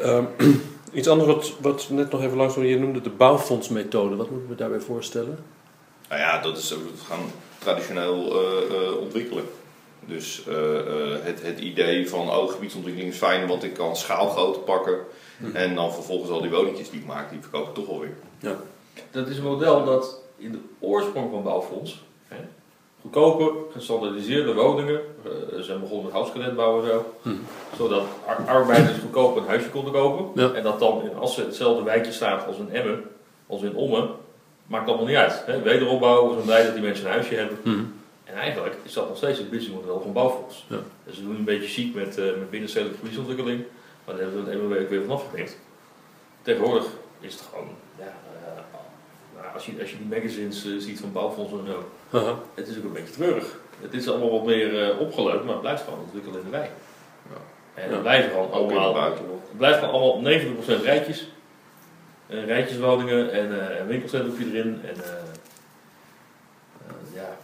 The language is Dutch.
Ehm, iets anders wat, wat net nog even langs je noemde de bouwfondsmethode. Wat moeten we daarbij voorstellen? Nou ja, dat is we gaan traditioneel eh, eh, ontwikkelen. Dus eh, eh, het, het idee van oh, gebiedsontwikkeling is fijn, want ik kan schaalgrootte pakken. En dan vervolgens al die woningjes die ik maak, die verkoop ik toch alweer. Ja. Dat is een model dat in de oorsprong van Bouwfonds, hè, goedkope, gestandardiseerde woningen, ze zijn begonnen met houtskaletbouw en zo, zodat ar- arbeiders goedkoop een huisje konden kopen. Ja. En dat dan in als ze hetzelfde wijkje staat als in Emmen, als in Ommen, maakt allemaal niet uit. Hè. Wederopbouw, we zijn blij dat die mensen een huisje hebben. Mhm. En eigenlijk is dat nog steeds het businessmodel van Bouwfonds. Ja. Dus we doen een beetje chic met, eh met binnenstedelijke gebiedsontwikkeling, maar daar hebben we het week weer vanaf gepikt. Tegenwoordig is het gewoon, ja, als, je, als je die magazines eh, ziet van Bouwfonds en zo, het is ook een beetje treurig. Het is allemaal wat meer eh, opgeleid, maar het blijft gewoon ontwikkelen in de wei. Ja. En Ja. het blijven gewoon Ook in het allemaal, buitenland. het blijft gewoon allemaal 90% rijtjes. Eh, rijtjeswoningen en eh, een winkelcentrum erin. En, eh, eh, ja,